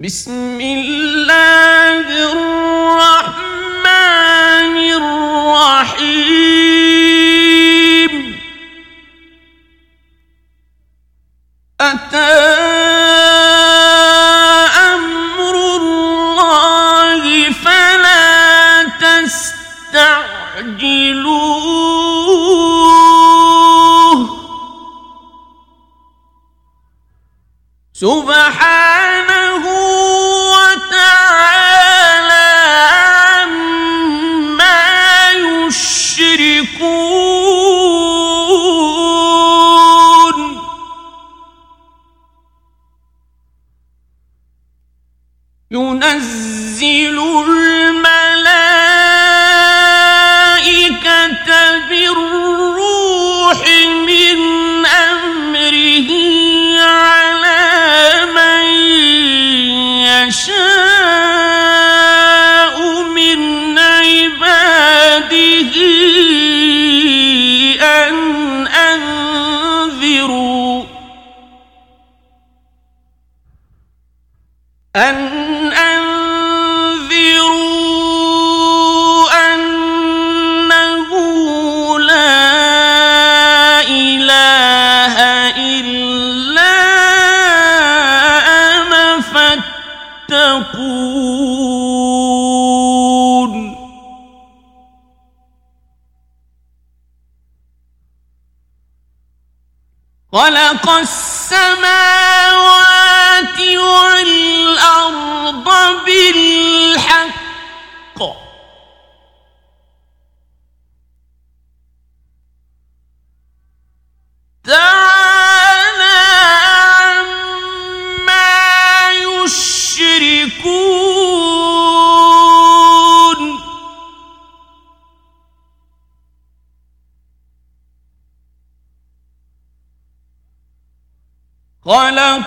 بسم اللہ الرحمن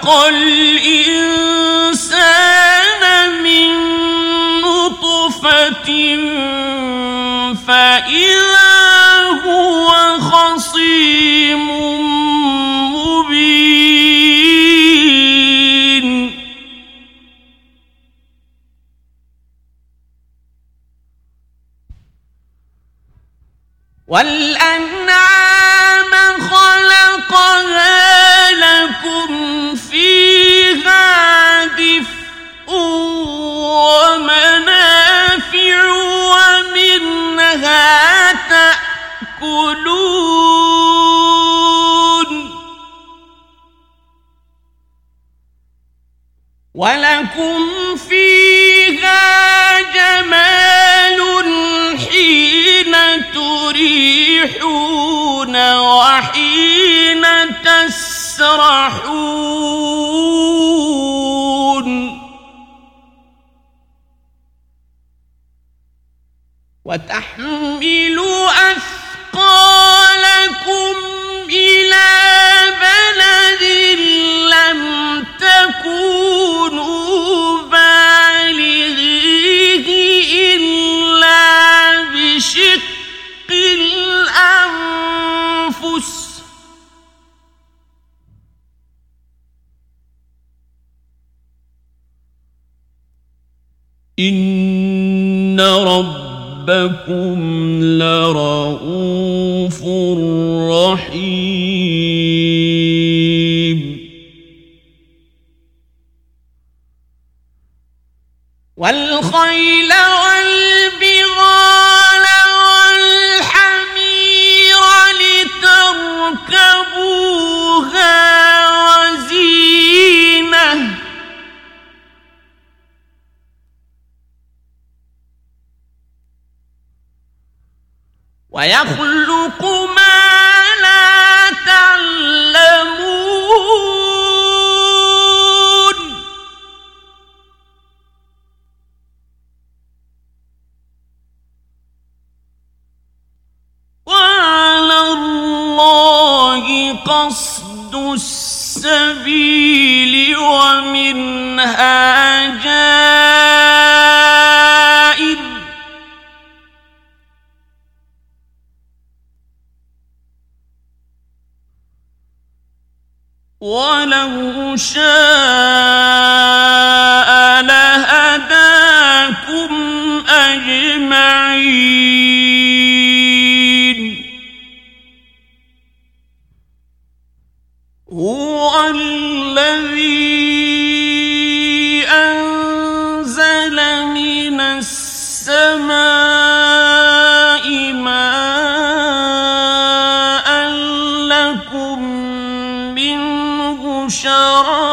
کل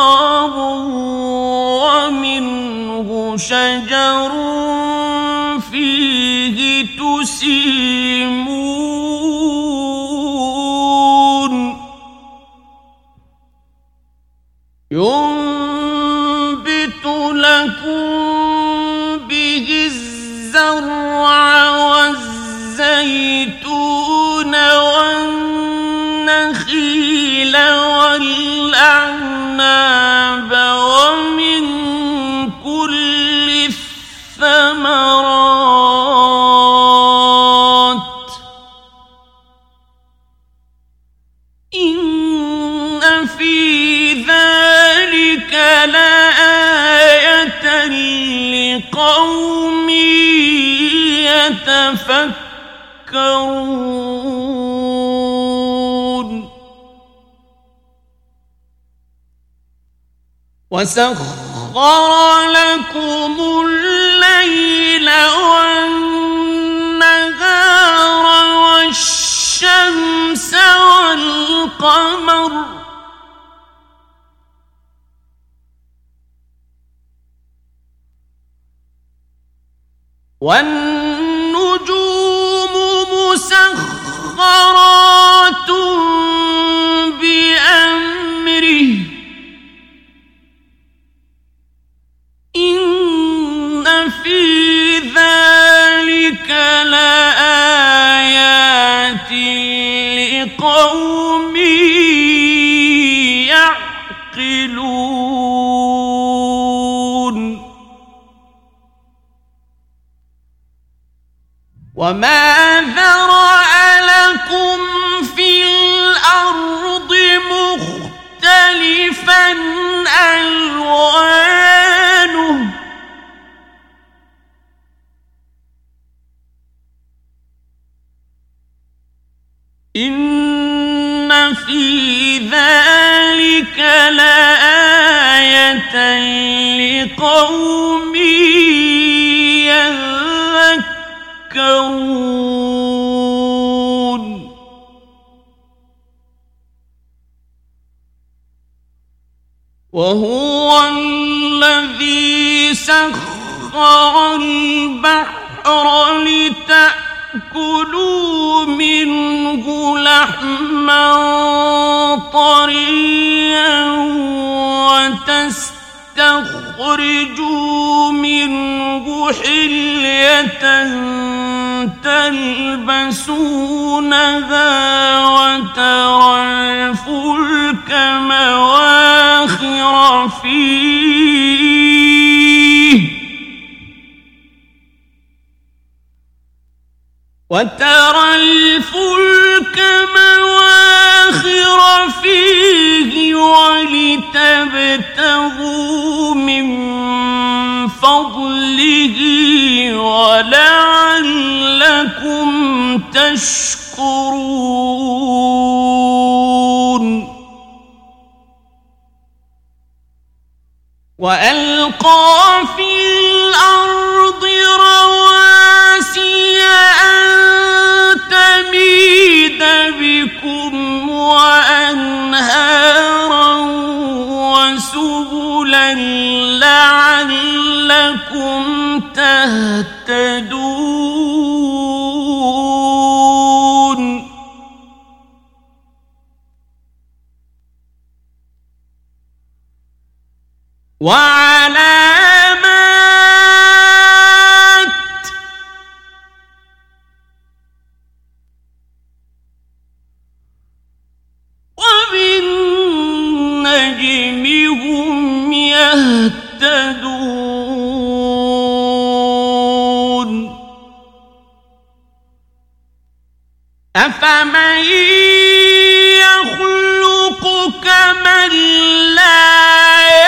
شراب ومنه شجر فيه تسيمون يوم يتفكرون وسخر لكم الليل والنهار والشمس والقمر والنجوم وما ذرأ لكم في الأرض مختلفا ألوانه إن في ذلك لآية لقوم يذكرون وهو الذي سخر البحر لتأكلوا منه لحما طريا وتستخرجوا منه حلية تلبسونها وترى الفلك مواخر فيه. وترى الفلك مواخر فيه ولتبتغوا من فضله ولعلكم تشكرون وألقى في الأرض رواسي أن تميد بكم وأنهارا وسبلا لعلكم تهتدون وعلى أفمن يخلق كمن لا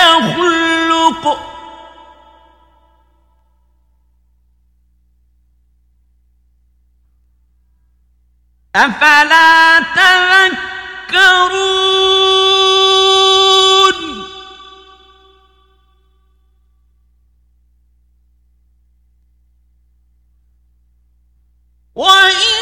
يخلق؟ أفلا تذكرون؟ وإن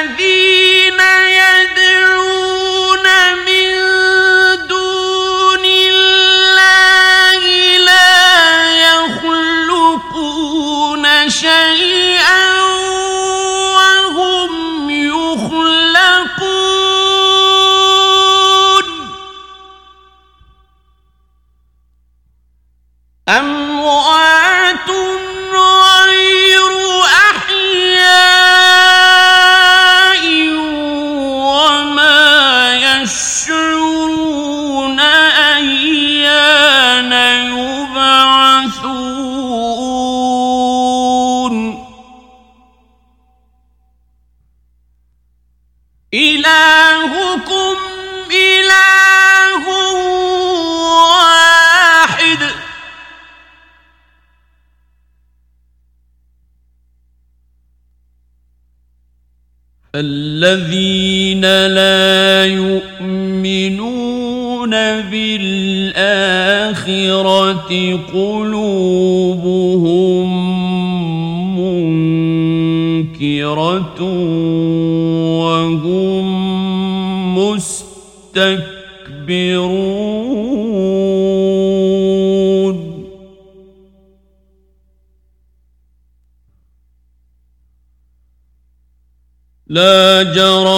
الذي الذين لا يؤمنون بالآخرة قلوبهم منكرة وهم مستكبرون. لا جرم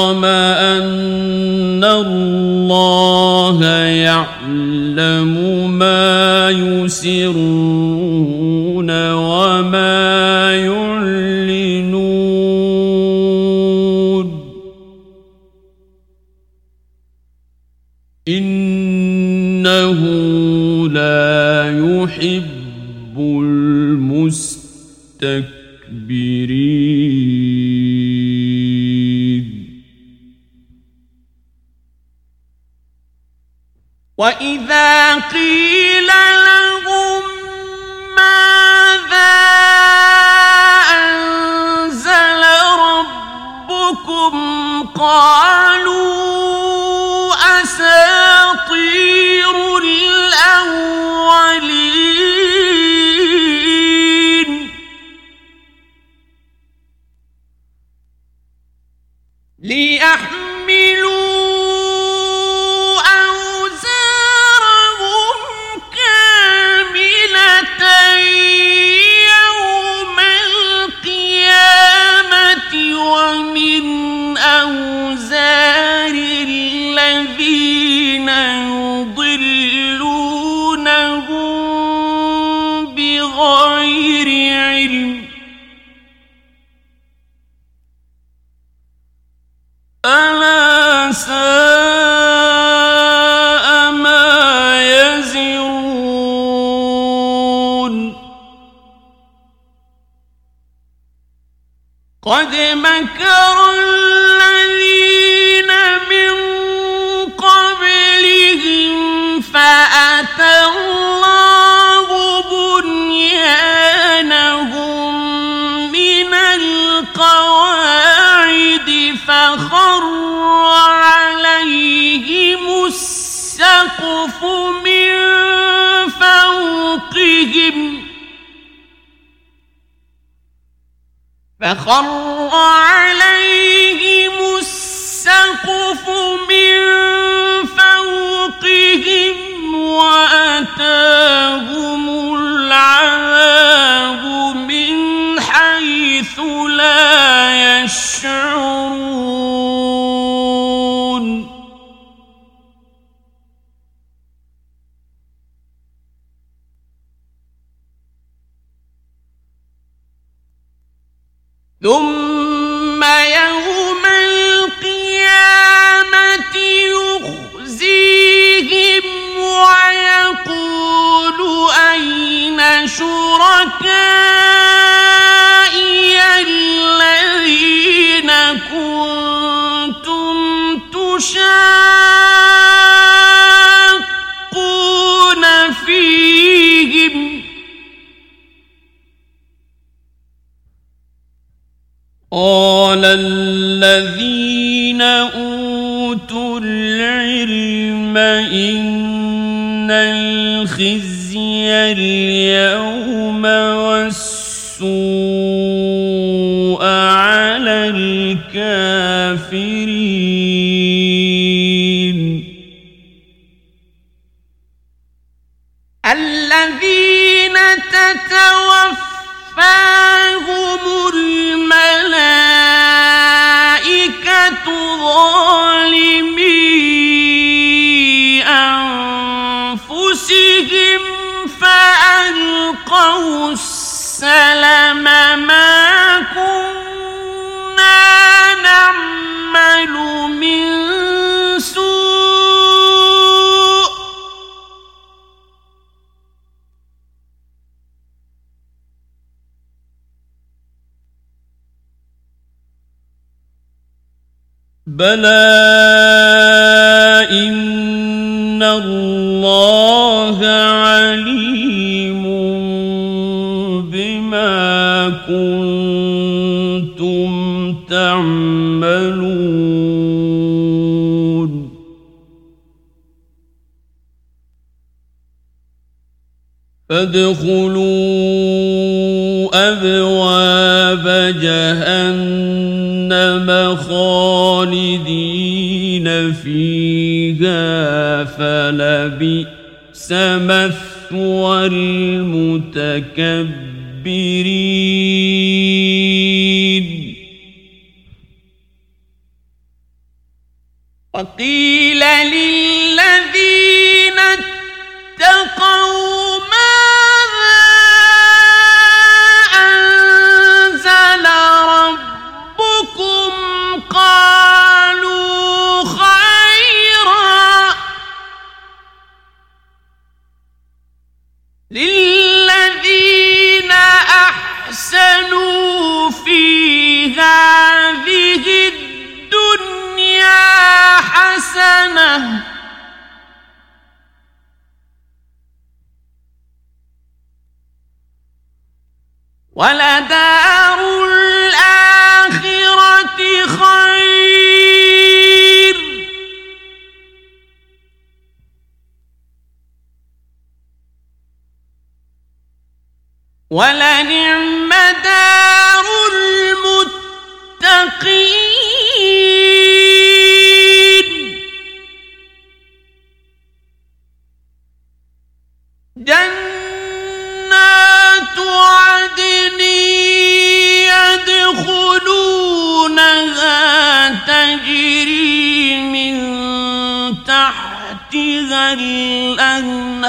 وَإِذَا قد مكر الذين من قبلهم فأتى الله بنيانهم من القواعد فخر عليهم السقف من فخر عليهم السقف من فوقهم وأتاهم العذاب من حيث لا يشعرون تشاقون فيهم قال الذين أوتوا العلم إن الخزي اليوم والسوء على الكافرين تتوفاهم الملائكة ظالمي أنفسهم فألقوا السلم ما بلى إن الله عليم بما كنتم تعملون فادخلوا أبواب جهنم جہنم خالدين فيها فلبئس مثوى المتكبرين وقيل ولدار الآخرة خير ولنعم دار الأنهار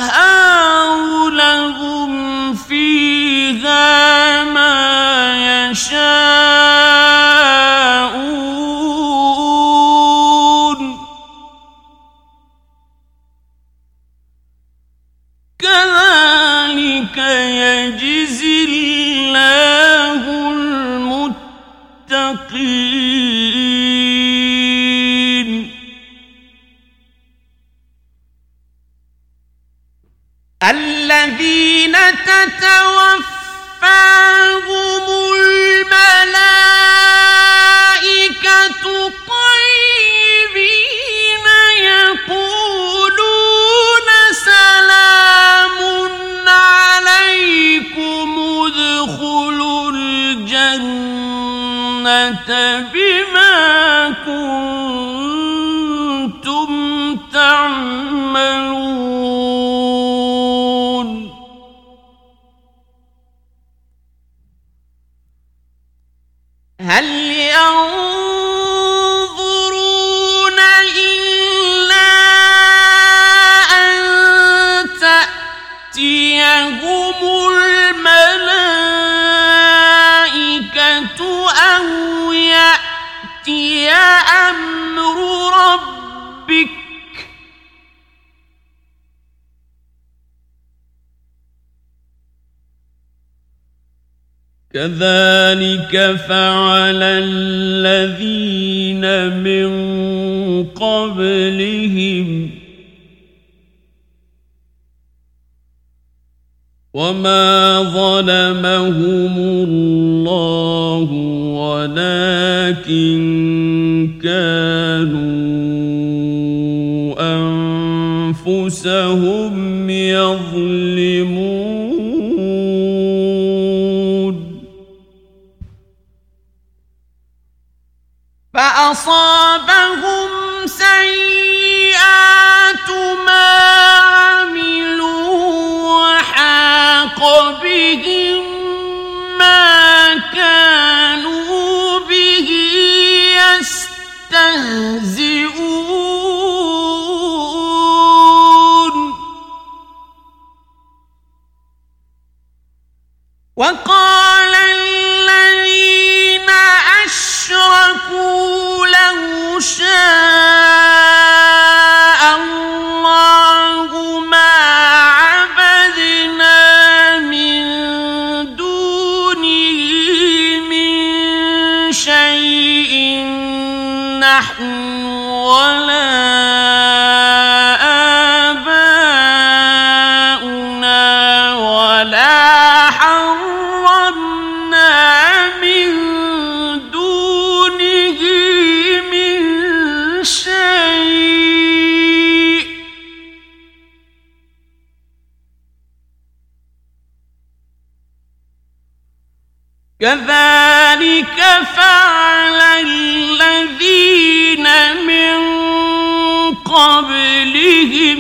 وما شيء نحن ولا آباؤنا ولا حرمنا من دونه من شيء. كذلك فعل الذين من قبلهم.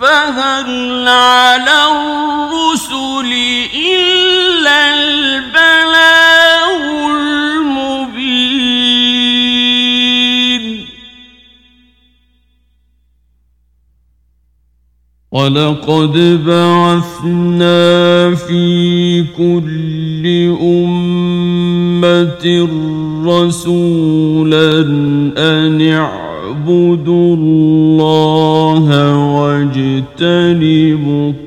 فهل على الرسل إلا البشر وَلَقَدْ بَعَثْنَا فِي كُلِّ أُمَّةٍ رَسُولًا أَنِ اعْبُدُوا اللَّهَ وَاجْتَنِبُوا الطَّاغُوتَ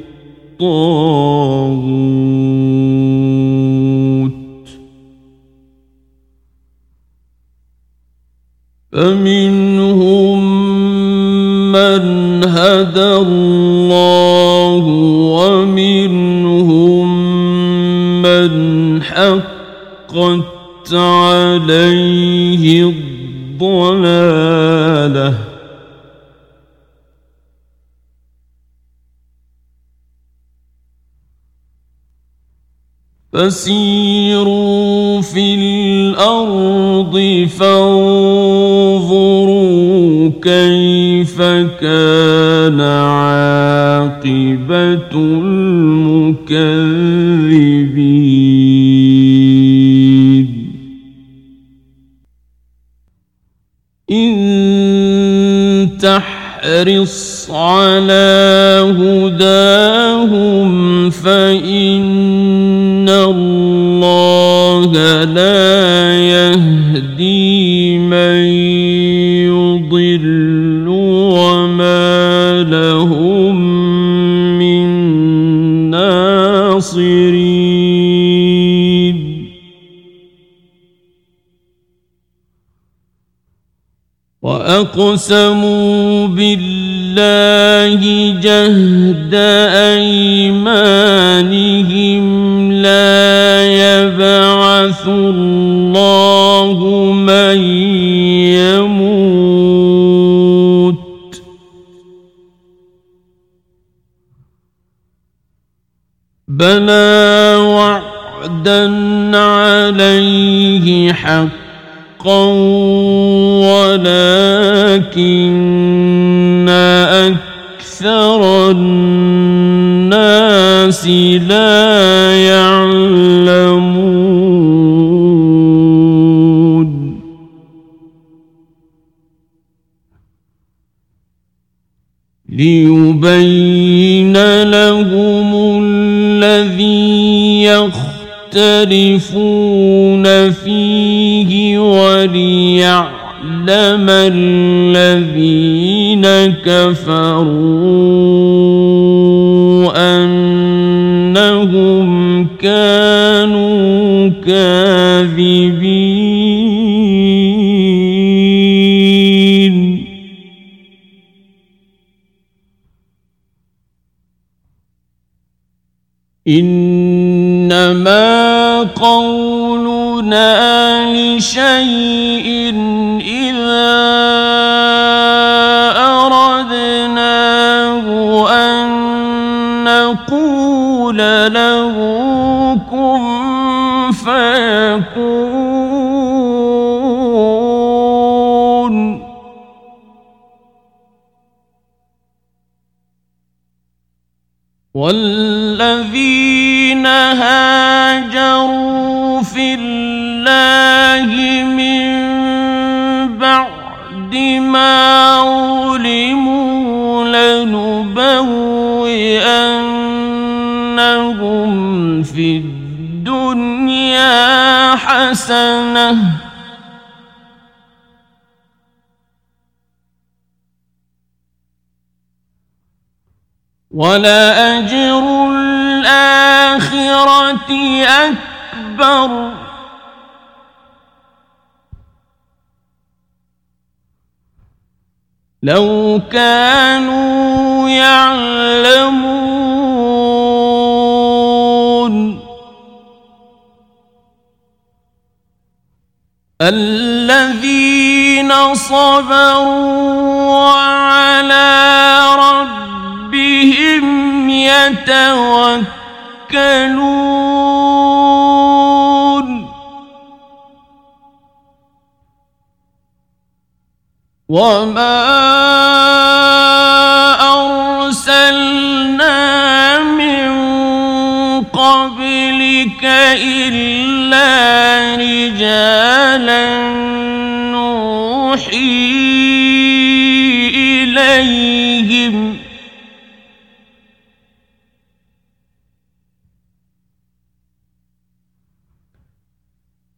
فسيروا في الأرض فانظروا كيف كان عاقبة المكذبين. إن تحرص على هداهم فإن وأقسموا بالله جهد أيمانهم لا يبعث الله من يموت بلى وعدا عليه حقا ولكن أكثر الناس لا يعلمون. ليبين لهم الذي يختلفون فيه وليعلم الذين كفروا أنهم كانوا كاذبين إنما والذين هاجروا في الله من بعد ما ظلموا لنبوئنهم في الدنيا حسنة ولأجر الآخرة أكبر لو كانوا يعلمون الذين صبروا وعلى ربهم ربهم يتوكلون وما أرسلنا من قبلك إلا رجالا نوحي إليهم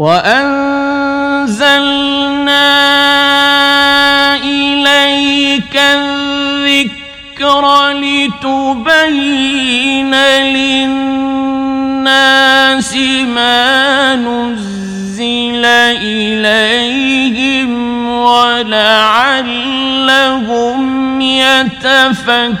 وأنزلنا إليك الذكر لتبين للناس ما نزل إليهم ولعلهم يتفكرون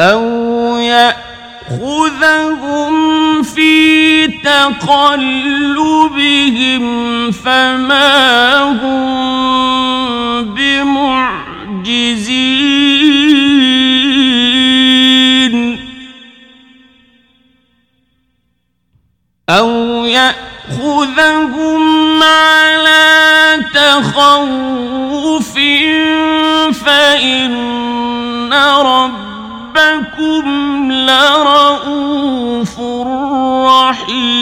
أو يأخذهم في تقلبهم فما هم بمعجزين أو يأخذهم على تخوف فإن رب ربكم لرؤوف رحيم.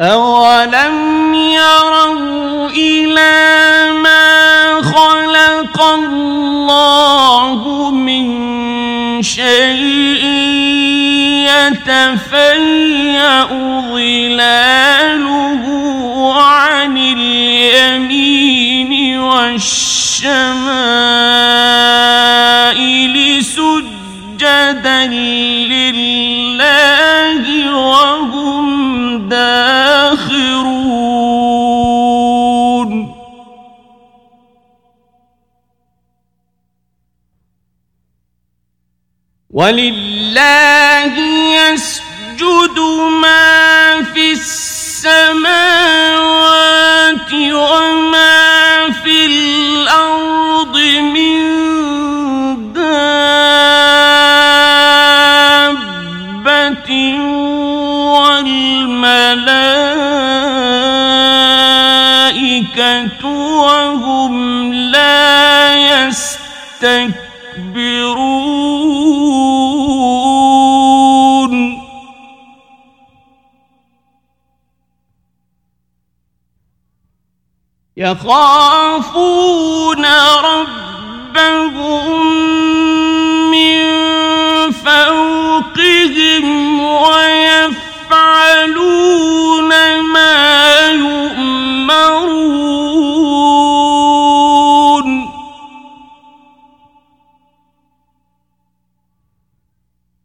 أولم يروا إلى ما خلق الله من شيء يتفيأ والشمائل سجدا لله وهم داخرون وَلِلَّهِ يَسْجُدُ مَا فِي السَّمَاوَاتِ وَمَا فِي الأرض من دابة والملائكة وهم لا يستكبرون يخافون ربهم من فوقهم ويفعلون ما يؤمرون.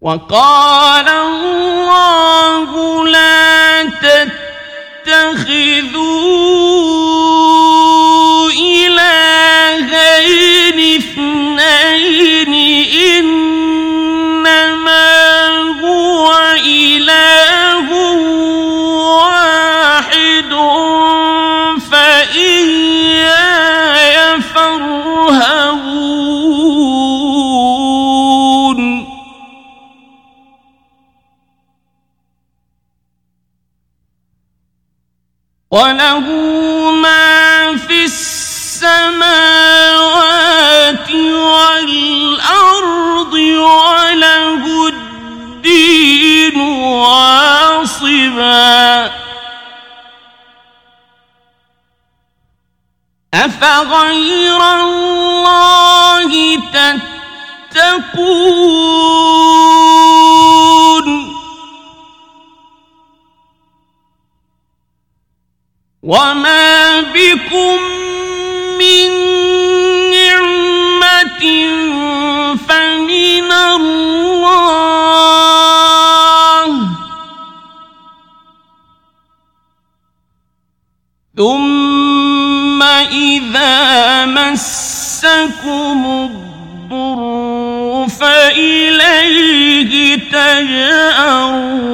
وقال الله لا تتخذوا وله ما في السماوات والأرض وله الدين واصبا أفغير الله تتقون وما بكم من نعمة فمن الله ثم إذا مسكم الضر فإليه تجأرون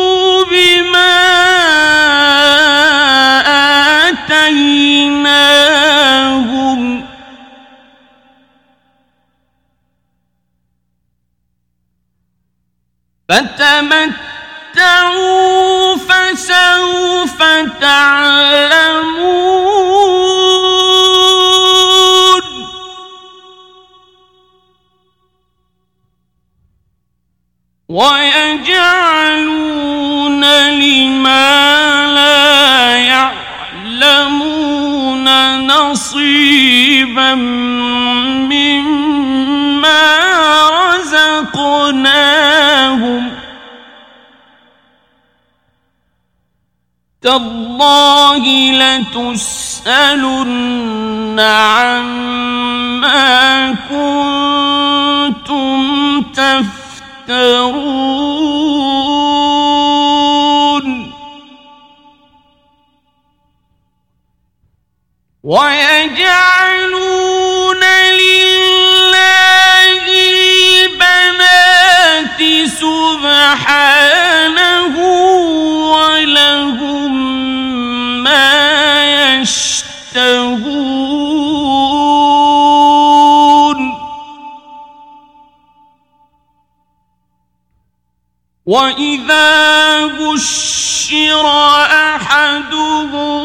فتمتعوا فسوف تعلمون. ويجعلون لما لا يعلمون نصيبا تالله لتسألن عما كنتم تفترون ويجعلون لله البنات سبحانه ولهم ما يشتهون. وإذا بشر أحدهم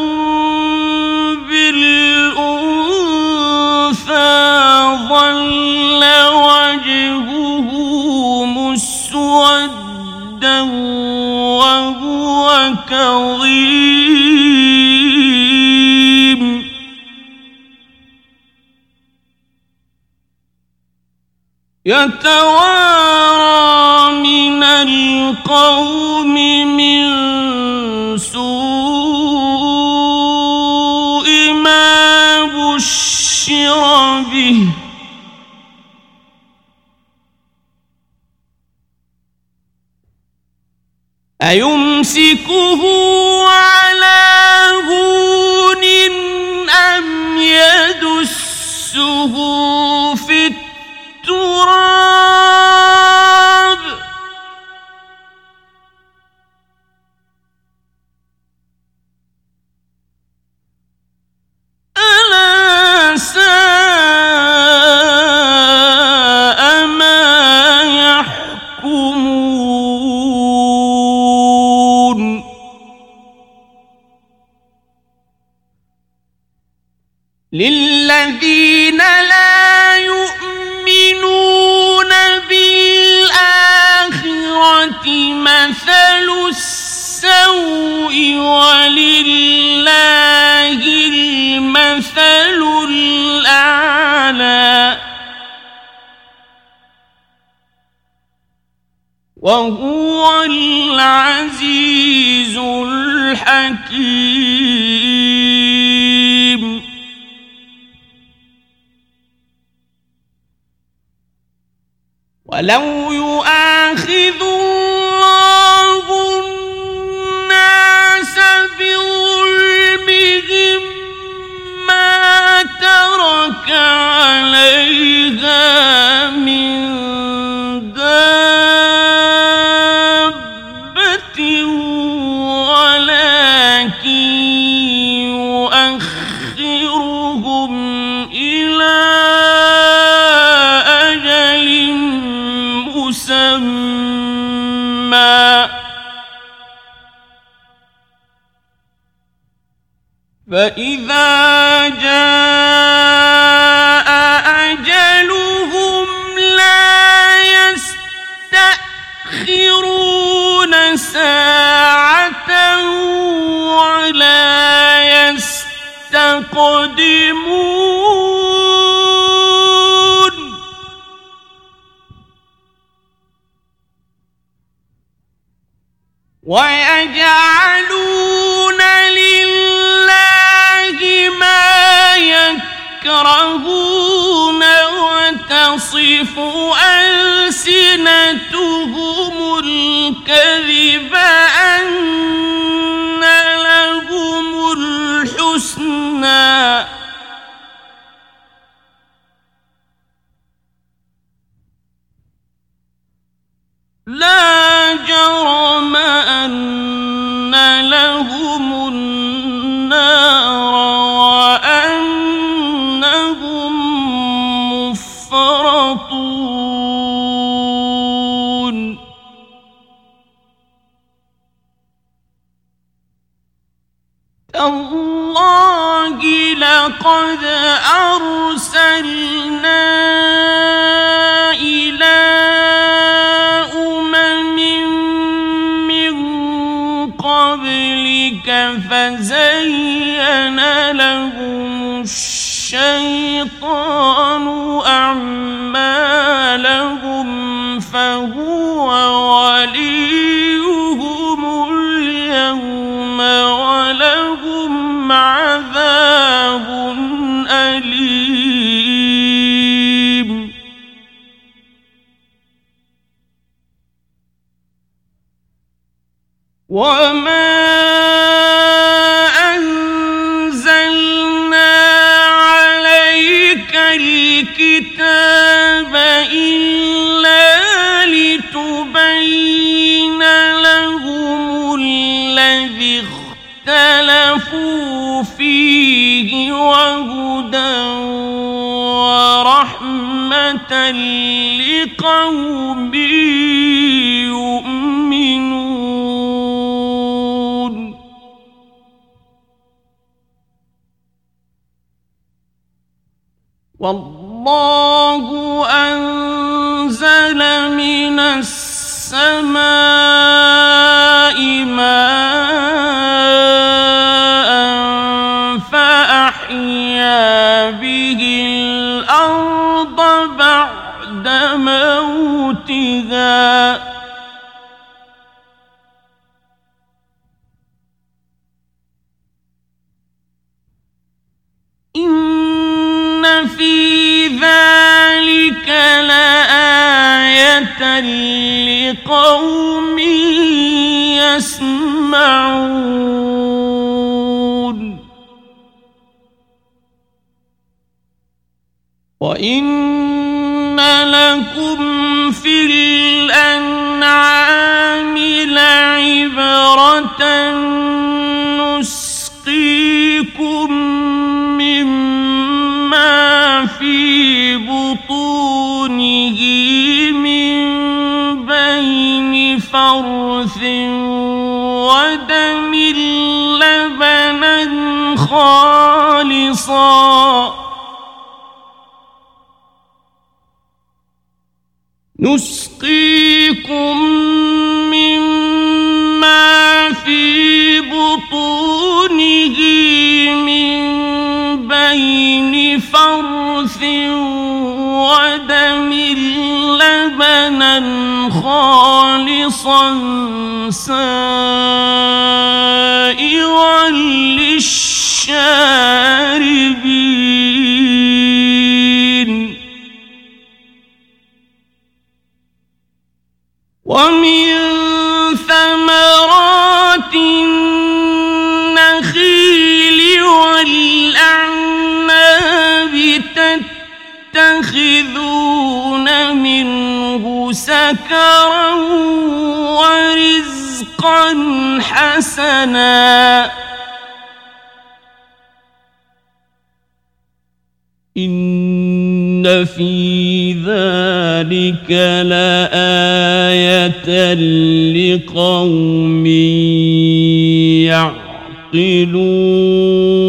بالأنثى ظل وجهه مسودا وهو كظيم. يتوارى من القوم من سوء ما بشر به. أيمسكه وهو العزيز الحكيم. ولو يؤاخذ الله الناس بظلمهم ما ترك عليها فإذا جاء أجلهم لا يستأخرون ساعة ولا يستقدمون ويجعلون يكرهون وتصف ألسنتهم الكذب أن لهم الحسنى لا لقد أرسلنا إلى أمم من قبلك فزين لهم الشيطان أعمالهم فهو فيه وهدى ورحمة لقوم الله أنزل من السماء ماء فأحيا به الأرض بعد موتها لآية لقوم يسمعون. وإن لكم في الأنعام لعبرة فرث ودم لبنا خالصا. نسقيكم مما في بطونه من بين فرث ودم لبنا خالصا سائغا للشاربين. ومن ثمرات سكرا ورزقا حسنا. إن في ذلك لآية لقوم يعقلون.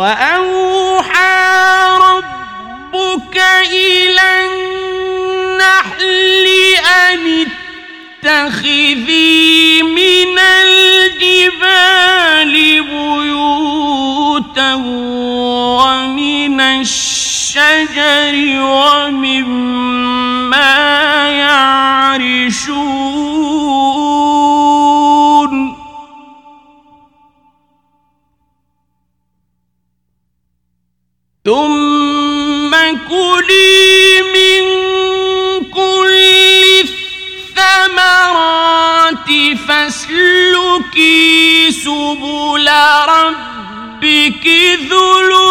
وأوحى ربك إلى النحل أن اتخذي من الجبال بيوتا ومن الشجر ومما يعرشون ثم كلي من كل الثمرات فاسلكي سبل ربك ذللا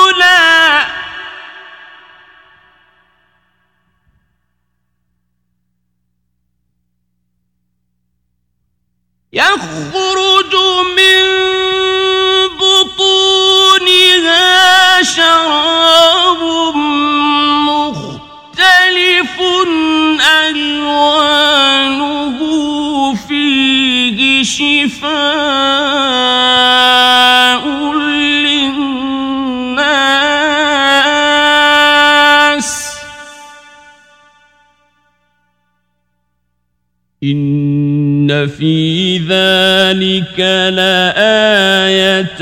لآية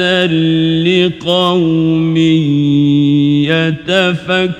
لقوم يتفكرون.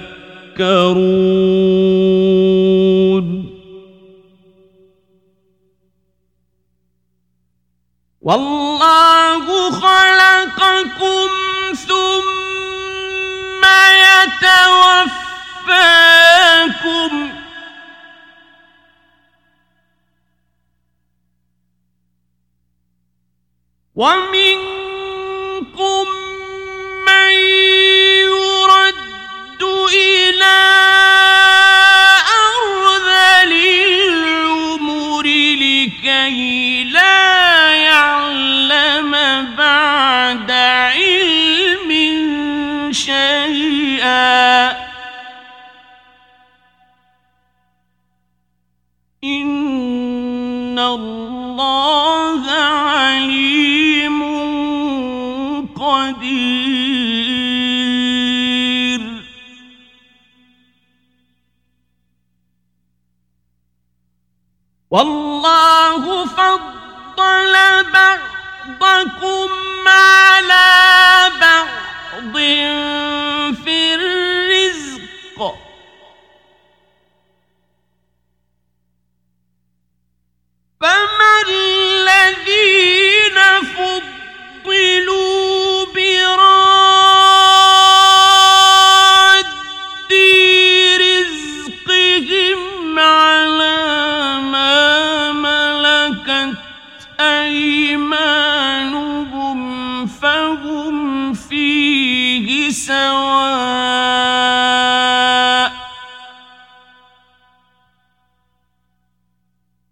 هم فيه سواء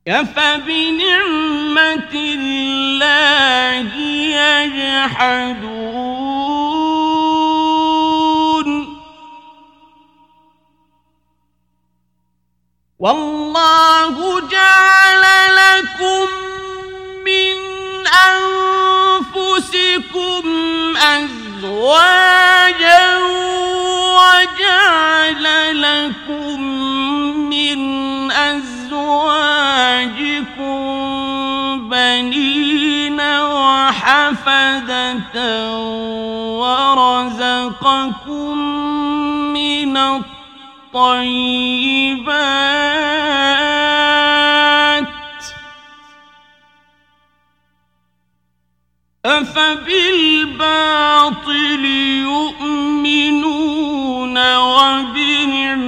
أفبنعمة الله يجحدون والله جل أزواجا وجعل لكم من أزواجكم بنين وحفدة ورزقكم من الطيبات أفبالباطل يؤمنون وبنعمة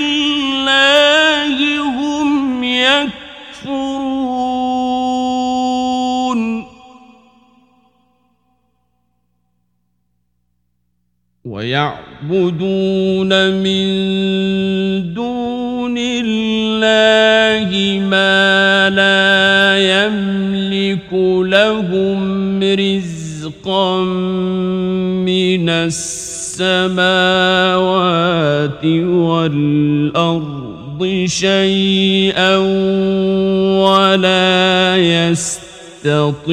الله هم يكفرون. ويعبدون من دون الله ما لا يملك لهم رزقا من السماوات والأرض شيئا ولا يستطيعون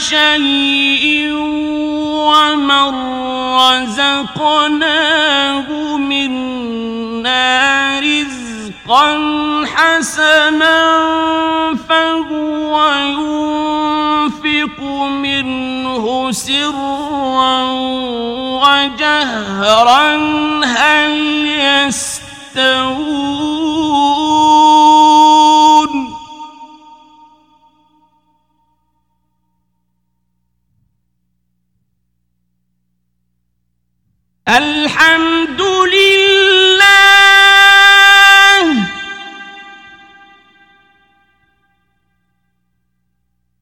شيء ومن رزقناه منا رزقا حسنا فهو ينفق منه سرا وجهرا هل يستوون الحمد لله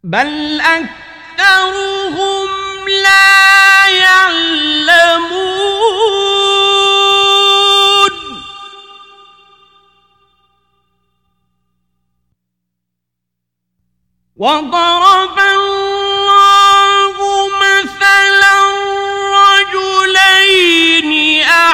بل أكثرهم لا يعلمون وضرب الله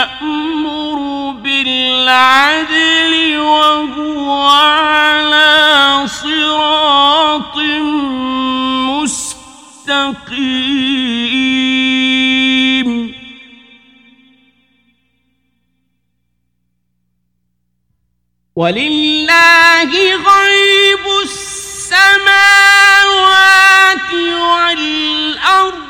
يأمر بالعدل وهو على صراط مستقيم. ولله غيب السماوات والأرض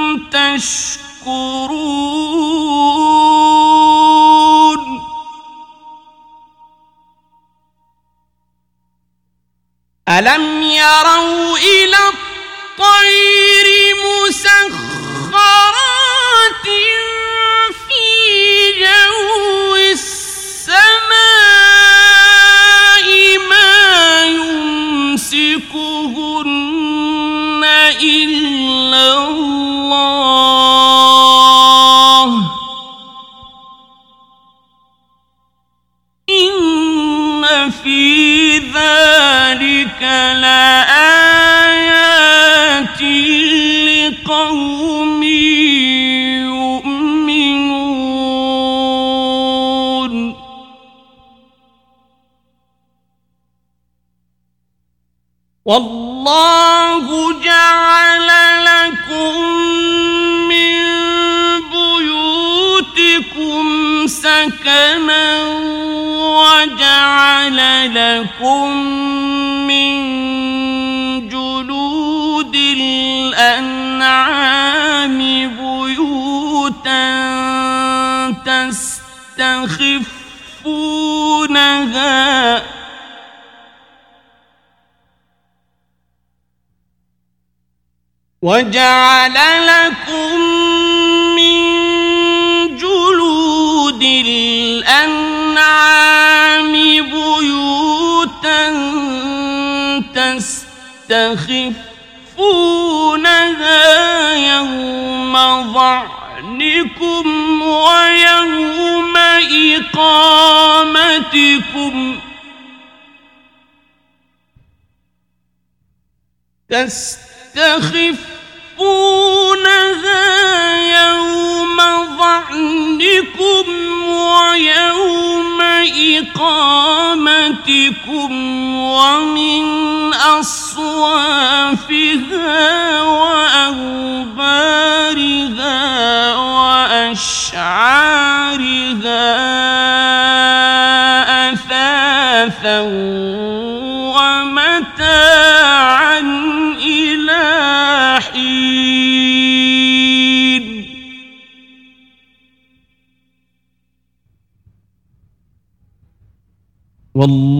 تشكرون ألم يروا إلى الطير مسخر لآيات لقوم يؤمنون والله جعل لكم من بيوتكم سكنا وجعل لكم من جلود الأنعام بيوتا تستخفونها وجعل لكم تستخفونها يوم ظعنكم ويوم إقامتكم. تستخفونها يوم ظعنكم ويوم إقامتكم.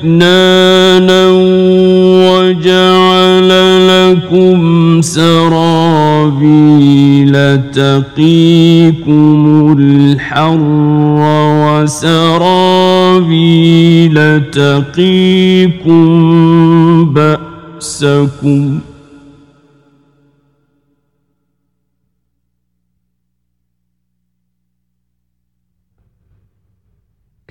أكنانا وجعل لكم سرابيل تقيكم الحر وسرابيل تقيكم بأسكم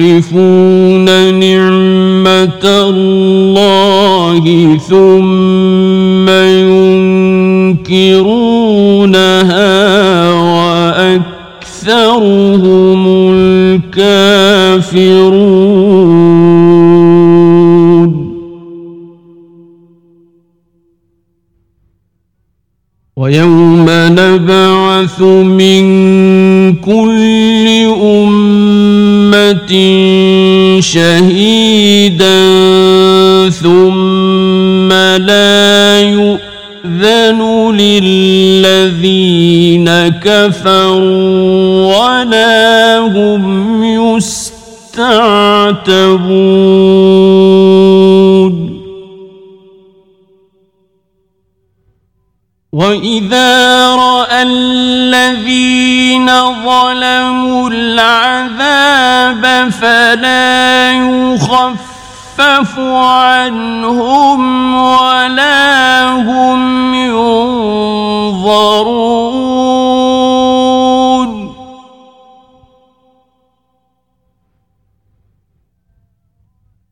يعرفون نعمة الله ثم ينكرونها وأكثرهم الكافرون ويوم نبعث من كل شهيدا ثم لا يؤذن للذين كفروا ولا هم يستعتبون العذاب فلا يخفف عنهم ولا هم ينظرون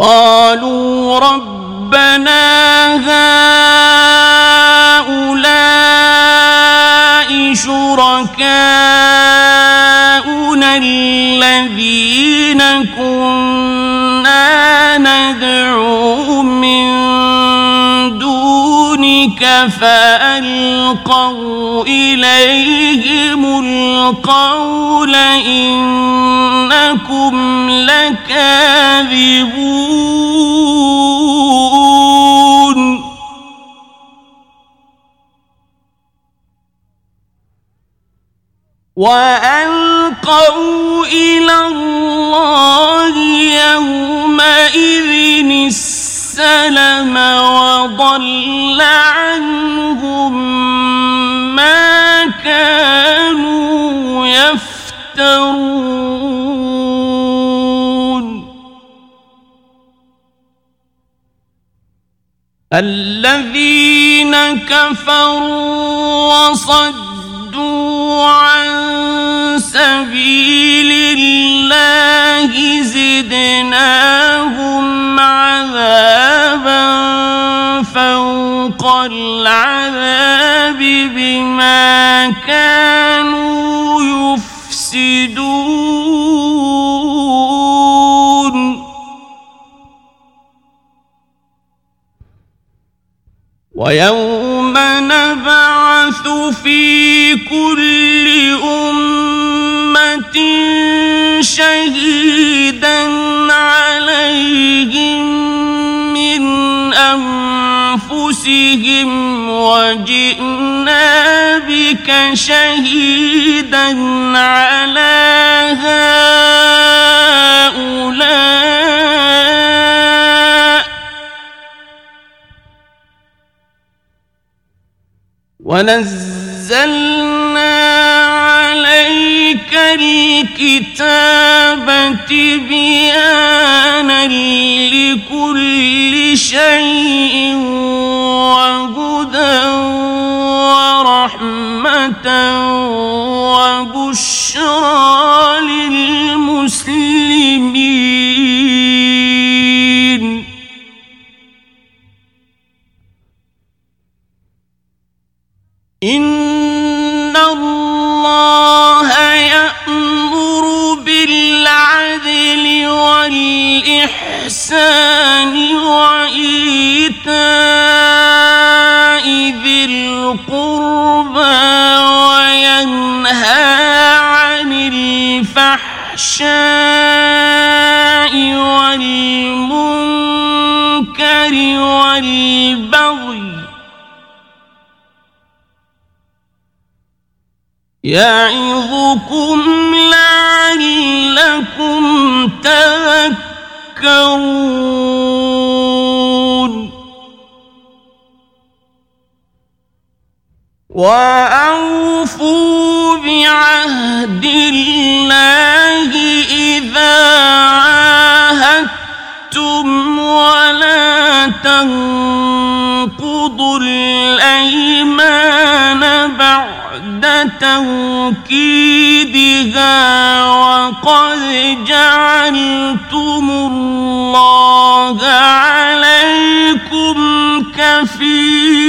قالوا ربنا هؤلاء شركاؤنا الذين كنا ندعو فألقوا إليهم القول إنكم لكاذبون. وألقوا إلى الله يومئذ السلام السلم وضل عنهم ما كانوا يفترون. الذين كفروا وصدوا عن سبيل الله زدناهم فوق العذاب بما كانوا يفسدون ويوم نبعث في كل أمة شهيدا عليهم أنفسهم وجئنا بك شهيدا على هؤلاء. ونزلنا عليك الكتاب تبيانا لكل شيء وهدى ورحمة وبشرى للمسلمين. إن والإحسان وإيتاء ذي القربى وينهى عن الفحشاء والمنكر والبغي يعظكم لعلكم تذكرون تذكرون. وأوفوا بعهد الله إذا عاهدتم ولا تنقضوا الأيمان بعد توكيدها وقد جعلتم الله عليكم كفيلا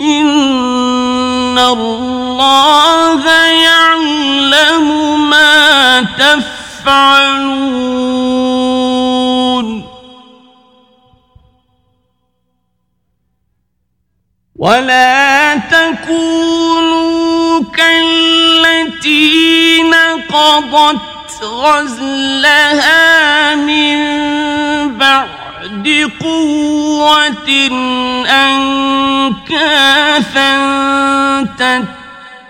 إن الله يعلم ما تفعلون ولا تكونوا كالتي نقضت غزلها من بعد قوة أنكاثا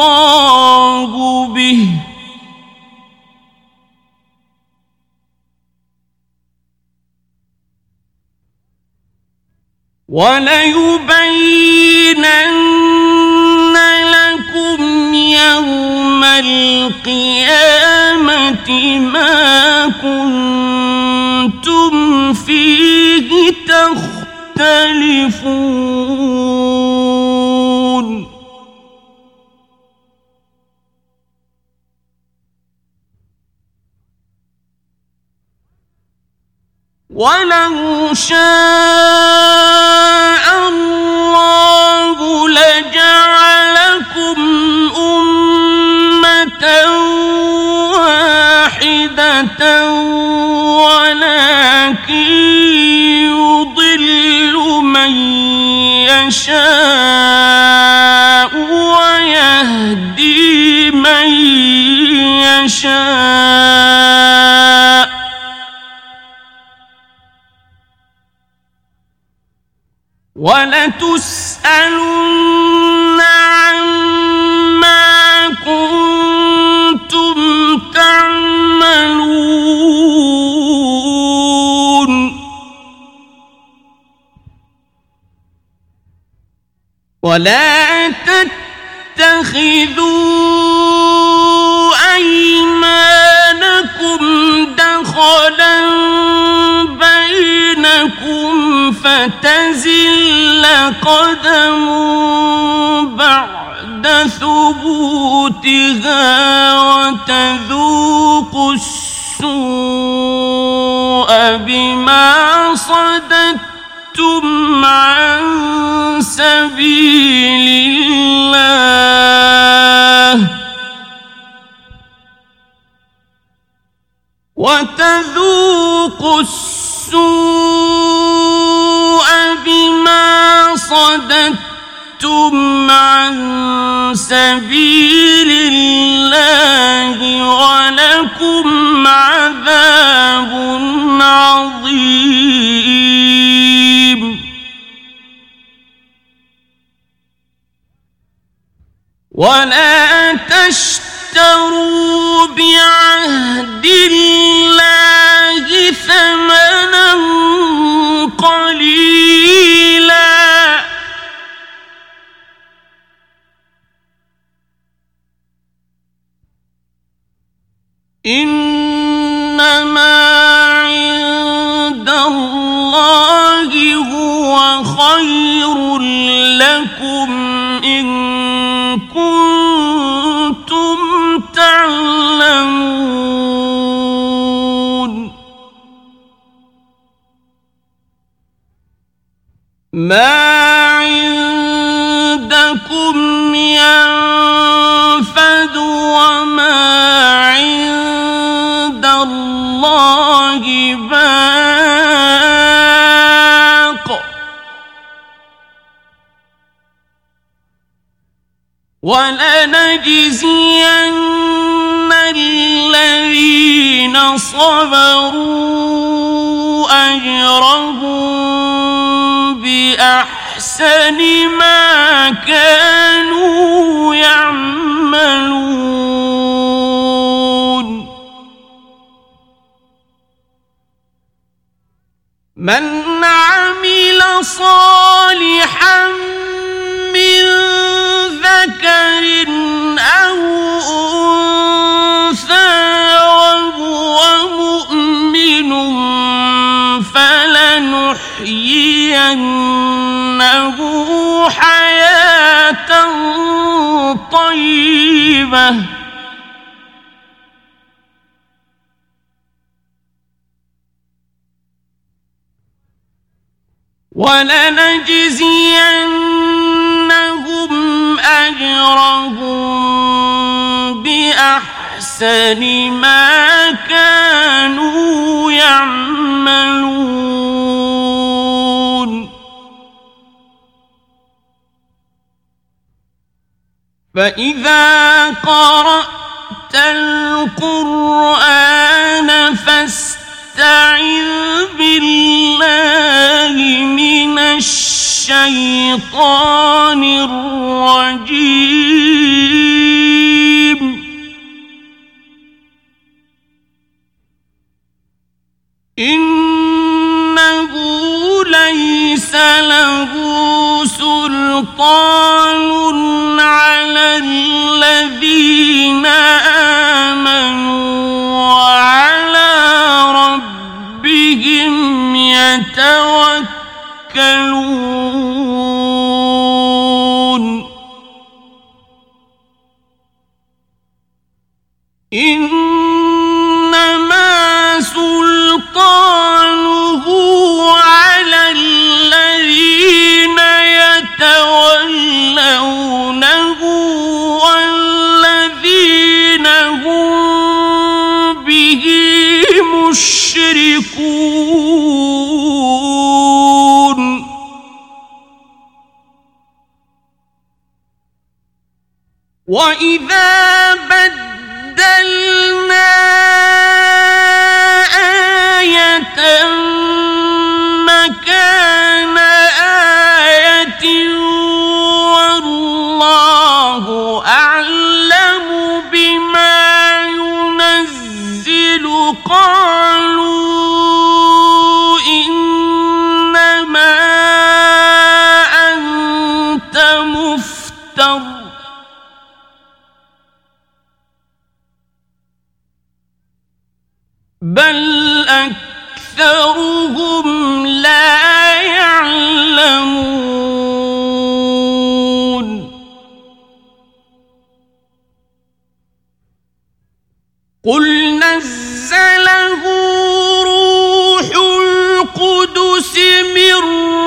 الله به وليبينن لكم يوم القيامة ما كنتم فيه تختلفون ولو شاء الله لجعلكم أمة واحدة ولكن يضل من يشاء ويهدي من يشاء ولتسألن عما كنتم تعملون. ولا تتخذوا أيمانكم دخلا بينكم فتزل قدم بعد ثبوتها وتذوق السوء بما صددتم عن سبيل ولا تشتروا بعهد الله ثمنا قليلا إن ما عند دينكم ينفد وما عند الله باق. ولنجزين الذين صبروا أجرهم بأحسن ما كانوا يعملون. من عمل صالحا من ذكر أو أنثى وهو مؤمن فلنحيينه حياة طيبة ولنجزينهم أجرهم بأحسن ما كانوا يعملون فإذا قرأت القرآن فاستعذ بالله من الشيطان الرجيم إنه ليس له سلطان على الذين آمنوا وعلى ربهم يتوكلون مشركون وإذا بدلنا آية مكان آية أكثرهم لا يعلمون قل نزله روح القدس من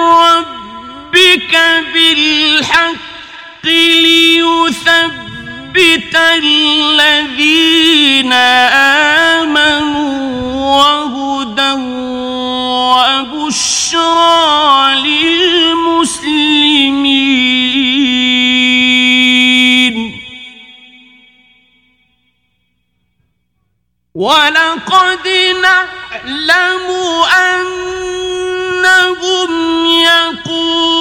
ربك بالحق ليثبت الذين آمنوا وبشرى للمسلمين. ولقد نعلم أنهم يقولون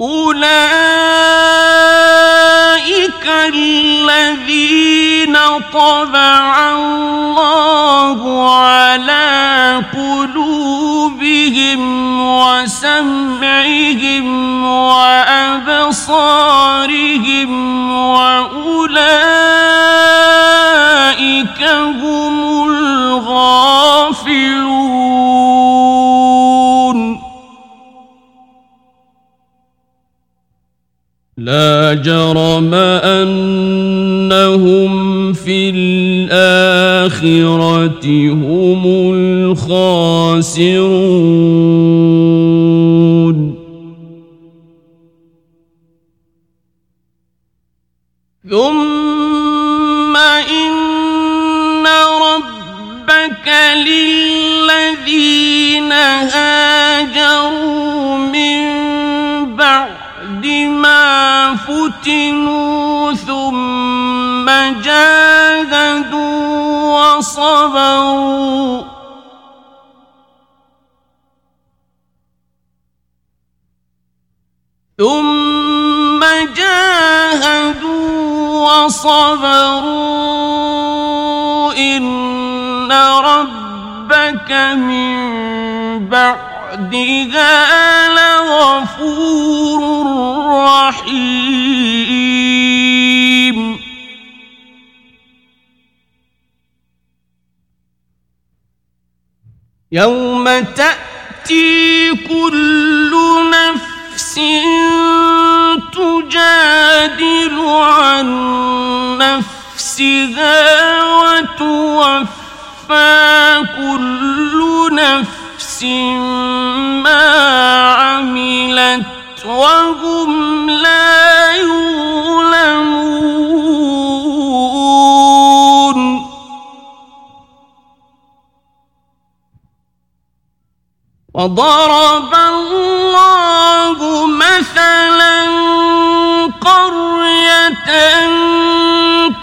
أولئك الذين طبع الله على قلوبهم وسمعهم وأبصارهم وأولئك هم لا جرم أنهم في الآخرة هم الخاسرون. وصبروا ثم جاهدوا وصبروا. إن ربك من بعدها لغفور رحيم. يوم تأتي كل نفس تجادل عن نفسها وتوفى كل نفس ما عملت وهم لا وضرب الله مثلا قرية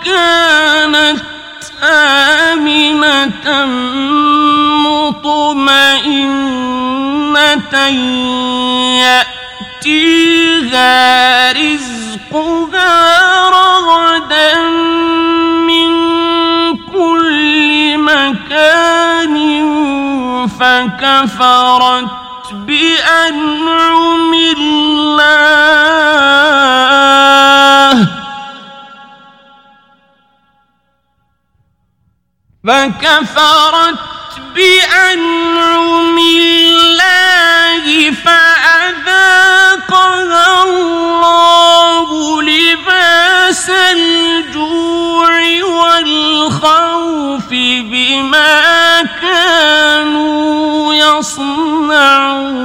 كانت آمنة مطمئنة يأتيها رزقها فكفرت بأنعم الله. فكفرت بأنعم الله فأذاقها الله لباس الجوع والخوف بما كانوا يصنعون.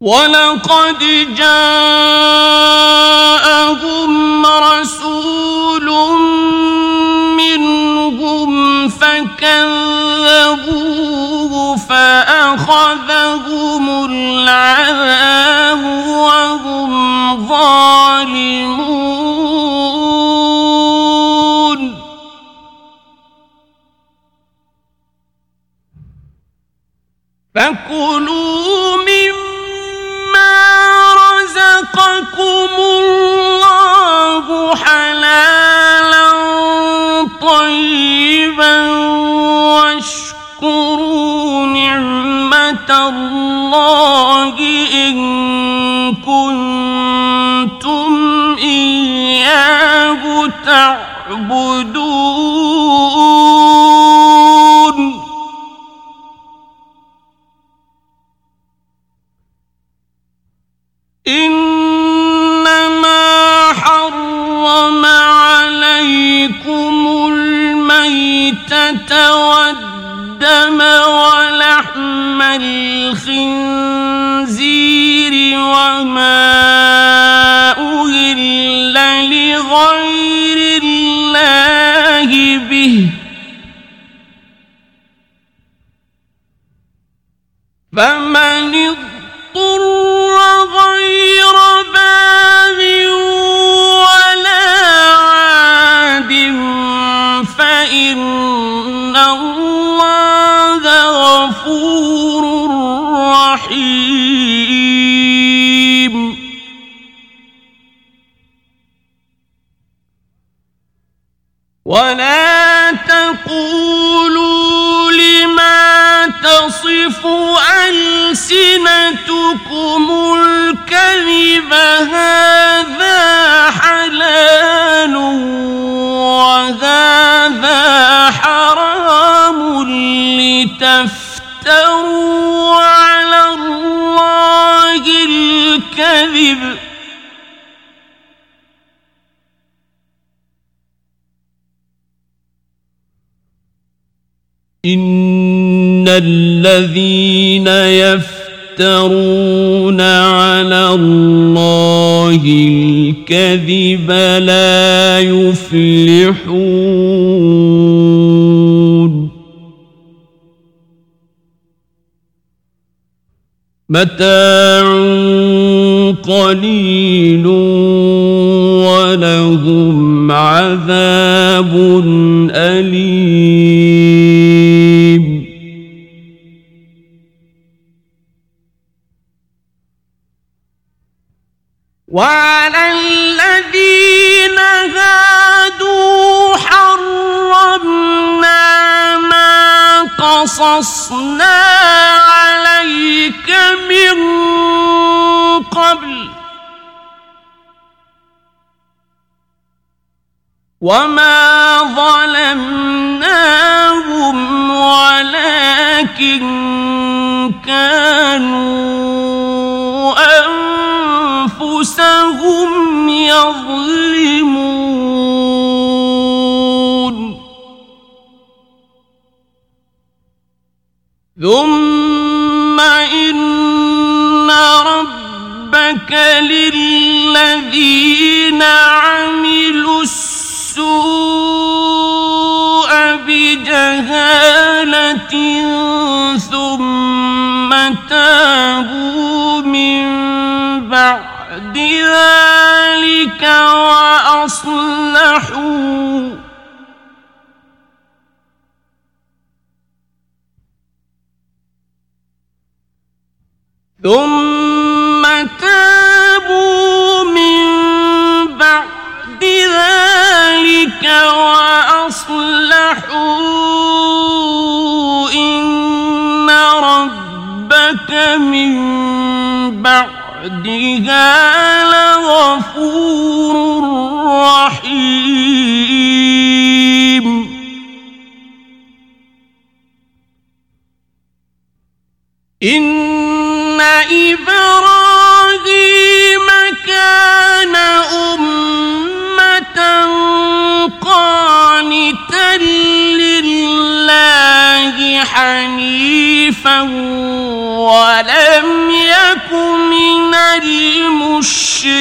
ولقد جاءهم رسول منهم فكذبوه فأخذهم العذاب وهم ظالمون. فكلوا مما رزقكم الله حلالا طيبا واشكروا نعمة الله إن كنتم تعبدون حرم عليكم الميتة والدم ولحم الخنزير وما أهل لغير الله به فمن اضطر غير باغ ولا عاد فإن الله رحيم ولا تقولوا لما تصف ألسنتكم الكذب هذا حلال وهذا حرام لتفتروا الكذب. إن الذين يفترون على الله الكذب لا يفلحون متاع قليل ولهم عذاب أليم وأصلحوا إِنَّ رَبَّكَ من بَعْدِهَا لَغَفُورٌ حنيفا ولم يك من المشركين.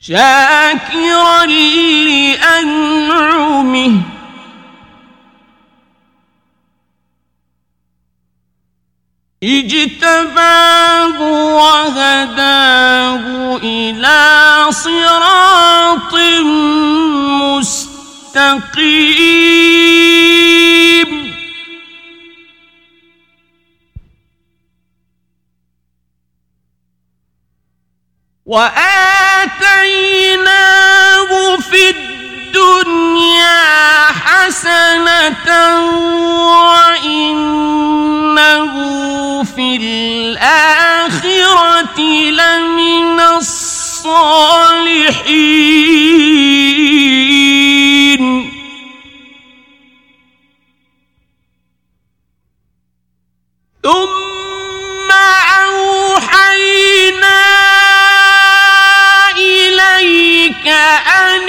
شاكرا لأنعمه اجتباه وهداه إلى صراط مستقيم. وآتيناه في الدنيا الدنيا حسنة وإنه في الآخرة لمن الصالحين. ثم أوحينا إليك أن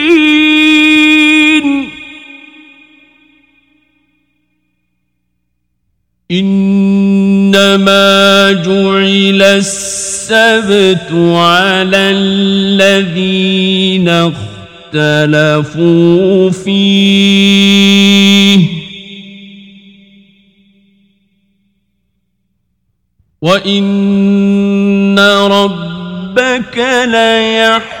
إنما جعل السبت على الذين اختلفوا فيه. وإن ربك ليحكم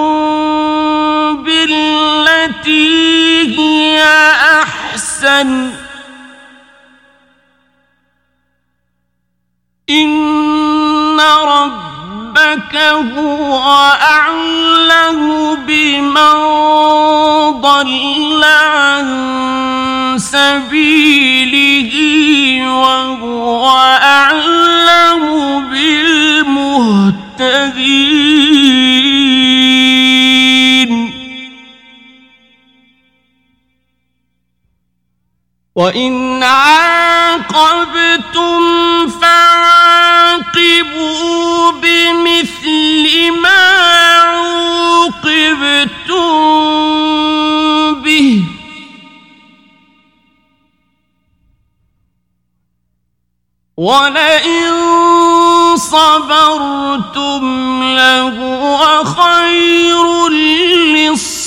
وجادلهم بالتي هي أحسن وإن عاقبتم فعاقبوا بمثل ما عوقبتم به ولئن صبرتم لهو خير للصابرين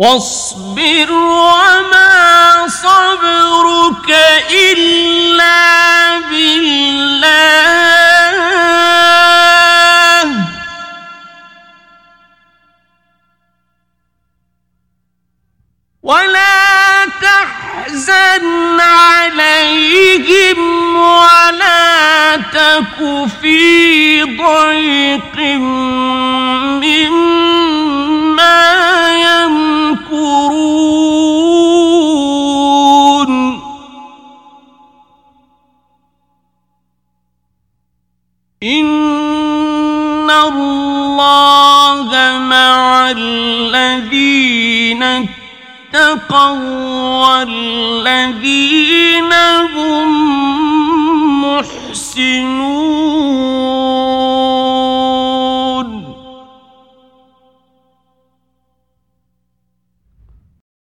واصبر وما صبرك إلا بالله. ولا تحزن عليهم ولا تك في ضيق مما ان اللہ مع الذین اتقوا والذین هم محسنون